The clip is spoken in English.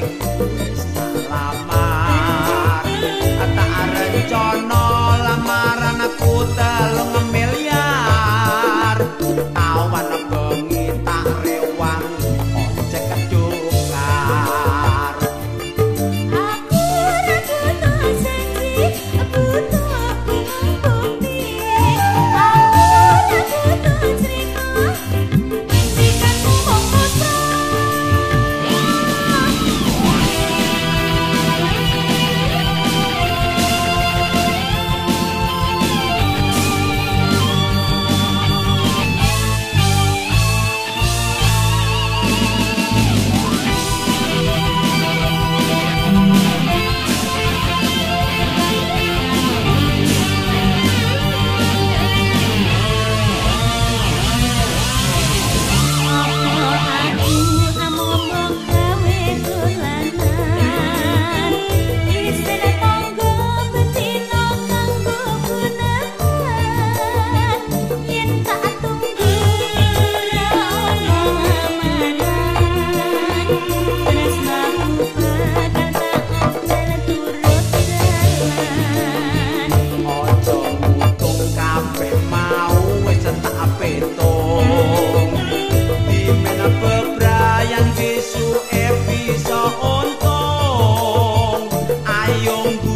Bye. Paulo.